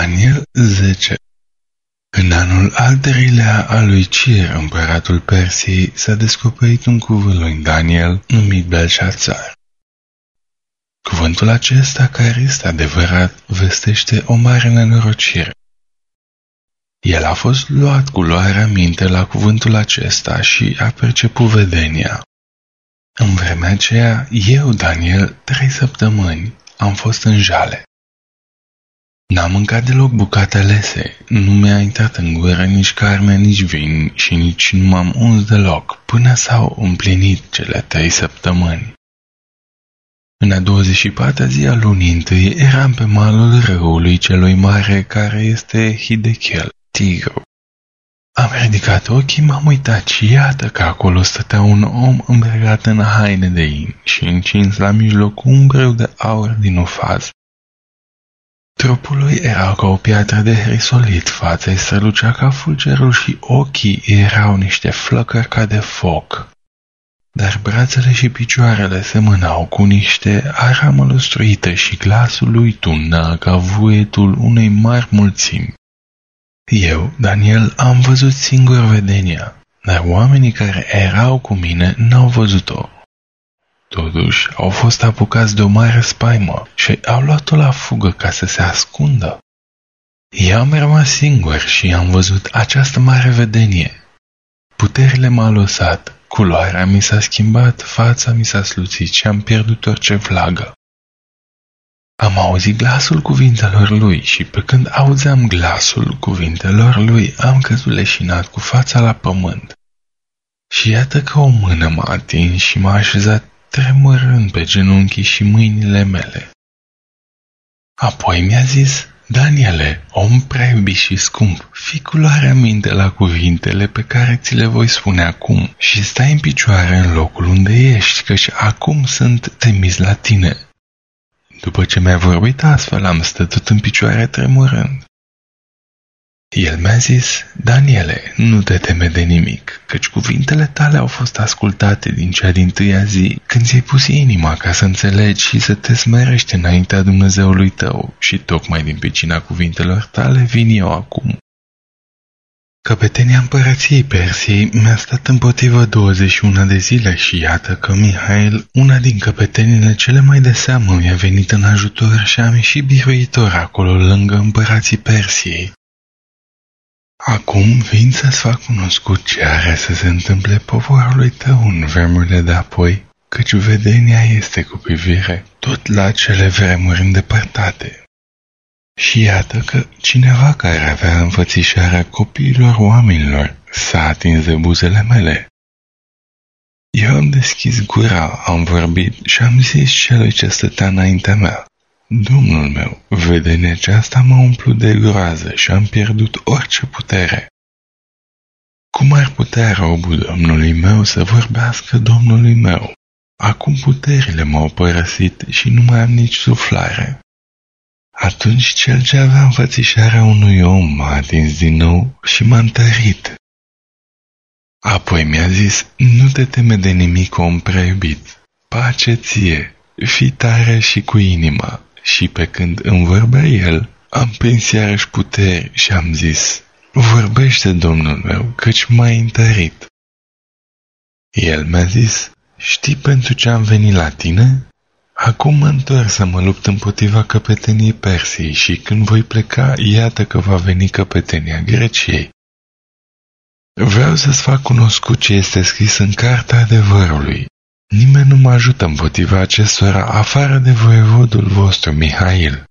Daniel 10 În anul al treilea al lui Cir, împăratul Persiei, s-a descoperit un cuvânt lui Daniel numit Belșațar. Cuvântul acesta, care este adevărat, vestește o mare nenorocire. El a fost luat cu luarea minte la cuvântul acesta și a perceput vedenia. În vremea aceea, eu, Daniel, trei săptămâni, am fost în jale. N-am mâncat deloc bucate alese, nu mi-a intrat în gură nici carne, nici vin și nici nu m-am uns deloc, până s-au împlinit cele trei săptămâni. În a 24-a zi a lunii întâi eram pe malul râului celui mare care este Hidechel, Tigru. Am ridicat ochii, m-am uitat și iată că acolo stătea un om îmbrăcat în haine de in și încins la mijloc cu un breu de aur din ufaz. Trupul lui era ca o piatră de hrisolit, fața îi strălucea ca fulgerul și ochii erau niște flăcări ca de foc. Dar brațele și picioarele semănau cu niște aramă lustruită și glasul lui tuna ca vuietul unei mari mulțimi. Eu, Daniel, am văzut singur vedenia, dar oamenii care erau cu mine n-au văzut-o. Totuși, au fost apucați de o mare spaimă și au luat-o la fugă ca să se ascundă. Eu am rămas singur și am văzut această mare vedenie. Puterile m-au lăsat, culoarea mi s-a schimbat, fața mi s-a sluțit și am pierdut orice vlagă. Am auzit glasul cuvintelor lui și pe când auzeam glasul cuvintelor lui, am căzut leșinat cu fața la pământ. Și iată că o mână m-a atins și m-a așezat tremurând pe genunchii și mâinile mele. Apoi mi-a zis, Daniele, om prea și scump, fi cu luarea minte la cuvintele pe care ți le voi spune acum și stai în picioare în locul unde ești, căci acum sunt temis la tine. După ce mi-a vorbit astfel, am stătut în picioare tremurând. El mi-a zis, Daniele, nu te teme de nimic, căci cuvintele tale au fost ascultate din cea din tâia zi, când ți-ai pus inima ca să înțelegi și să te smerești înaintea Dumnezeului tău și tocmai din pecina cuvintelor tale vin eu acum. Căpetenia împărăției Persiei mi-a stat împotrivă 21 de zile și iată că Mihail, una din căpetenile cele mai de seamă, mi-a venit în ajutor și am ieșit biruitor acolo lângă împărații Persiei. Acum vin să-ți fac cunoscut ce are să se întâmple poporului tău în vremurile de apoi, căci vedenia este cu privire tot la cele vremuri îndepărtate. Și iată că cineva care avea înfățișarea copiilor oamenilor s-a atins de buzele mele. Eu am deschis gura, am vorbit și am zis celui ce stătea înaintea mea. Domnul meu, vedenia aceasta m-a umplut de groază și am pierdut orice putere. Cum ar putea robul Domnului meu să vorbească Domnului meu? Acum puterile m-au părăsit și nu mai am nici suflare. Atunci cel ce avea înfățișarea unui om m-a atins din nou și m-a întărit. Apoi mi-a zis, nu te teme de nimic, om preiubit, pace ție, fi tare și cu inima. Și pe când îmi vorbea el, am prins iarăși puteri și am zis, vorbește, domnul meu, căci m-ai întărit. El mi-a zis, știi pentru ce am venit la tine? Acum mă întorc să mă lupt împotriva căpeteniei Persiei și când voi pleca, iată că va veni căpetenia Greciei. Vreau să-ți fac cunoscut ce este scris în Carta Adevărului. Nimeni nu mă ajută împotriva acestora afară de voievodul vostru, Mihail.